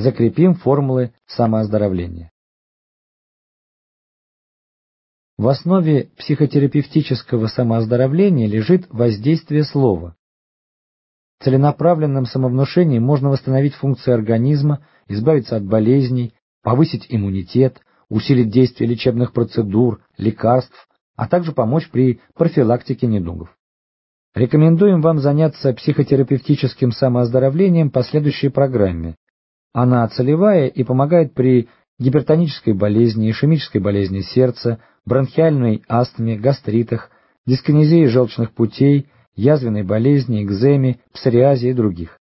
закрепим формулы самооздоровления. В основе психотерапевтического самооздоровления лежит воздействие слова. Целенаправленным самовнушением можно восстановить функции организма, избавиться от болезней, повысить иммунитет, усилить действие лечебных процедур, лекарств, а также помочь при профилактике недугов. Рекомендуем вам заняться психотерапевтическим самооздоровлением по следующей программе. Она целевая и помогает при гипертонической болезни, ишемической болезни сердца, бронхиальной астме, гастритах, дискинезии желчных путей, язвенной болезни, экземе, псориазе и других.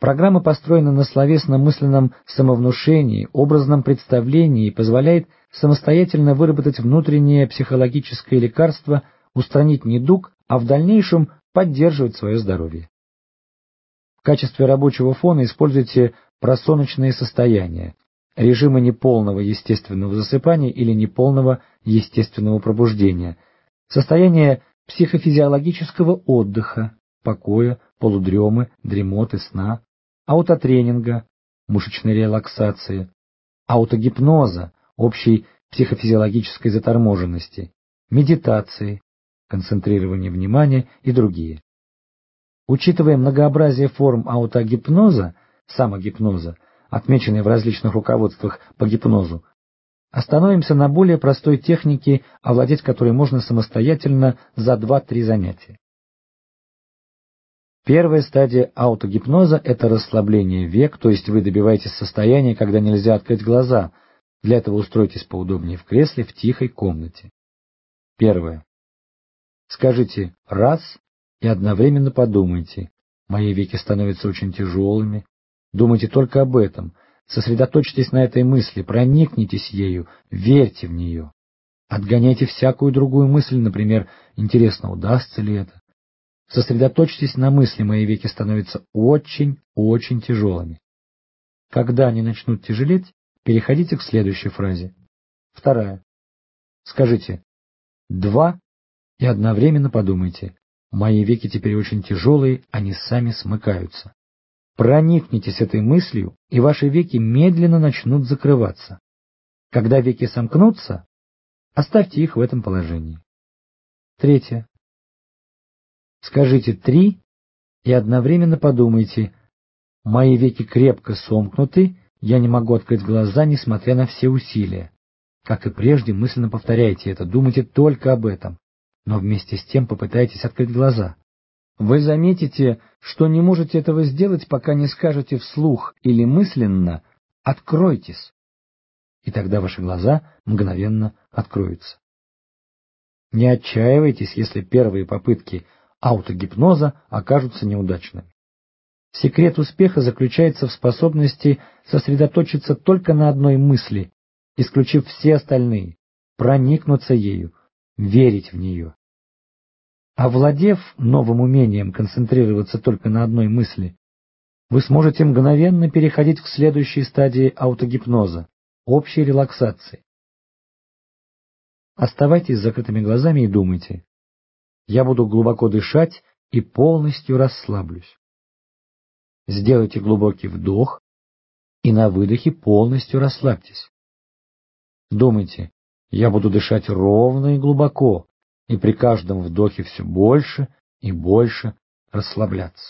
Программа построена на словесно-мысленном самовнушении, образном представлении и позволяет самостоятельно выработать внутреннее психологическое лекарство, устранить недуг, а в дальнейшем поддерживать свое здоровье. В качестве рабочего фона используйте просоночные состояния, режимы неполного естественного засыпания или неполного естественного пробуждения, состояние психофизиологического отдыха, покоя, полудремы, дремоты, сна, аутотренинга, мышечной релаксации, аутогипноза, общей психофизиологической заторможенности, медитации, концентрирования внимания и другие. Учитывая многообразие форм аутогипноза, самогипноза, отмеченные в различных руководствах по гипнозу, остановимся на более простой технике, овладеть которой можно самостоятельно за 2-3 занятия. Первая стадия аутогипноза – это расслабление век, то есть вы добиваетесь состояния, когда нельзя открыть глаза. Для этого устройтесь поудобнее в кресле в тихой комнате. Первое. Скажите «раз» и одновременно подумайте. Мои веки становятся очень тяжелыми, Думайте только об этом. Сосредоточьтесь на этой мысли, проникнитесь ею, верьте в нее. Отгоняйте всякую другую мысль, например, интересно, удастся ли это. Сосредоточьтесь на мысли, мои веки становятся очень-очень тяжелыми. Когда они начнут тяжелеть, переходите к следующей фразе. Вторая. Скажите «два» и одновременно подумайте «мои веки теперь очень тяжелые, они сами смыкаются». Проникнитесь этой мыслью, и ваши веки медленно начнут закрываться. Когда веки сомкнутся, оставьте их в этом положении. Третье. Скажите «три» и одновременно подумайте «Мои веки крепко сомкнуты, я не могу открыть глаза, несмотря на все усилия». Как и прежде, мысленно повторяйте это, думайте только об этом, но вместе с тем попытайтесь открыть глаза. Вы заметите, что не можете этого сделать, пока не скажете вслух или мысленно «откройтесь», и тогда ваши глаза мгновенно откроются. Не отчаивайтесь, если первые попытки аутогипноза окажутся неудачными. Секрет успеха заключается в способности сосредоточиться только на одной мысли, исключив все остальные, проникнуться ею, верить в нее. Овладев новым умением концентрироваться только на одной мысли, вы сможете мгновенно переходить к следующей стадии аутогипноза – общей релаксации. Оставайтесь с закрытыми глазами и думайте. Я буду глубоко дышать и полностью расслаблюсь. Сделайте глубокий вдох и на выдохе полностью расслабьтесь. Думайте, я буду дышать ровно и глубоко, и при каждом вдохе все больше и больше расслабляться.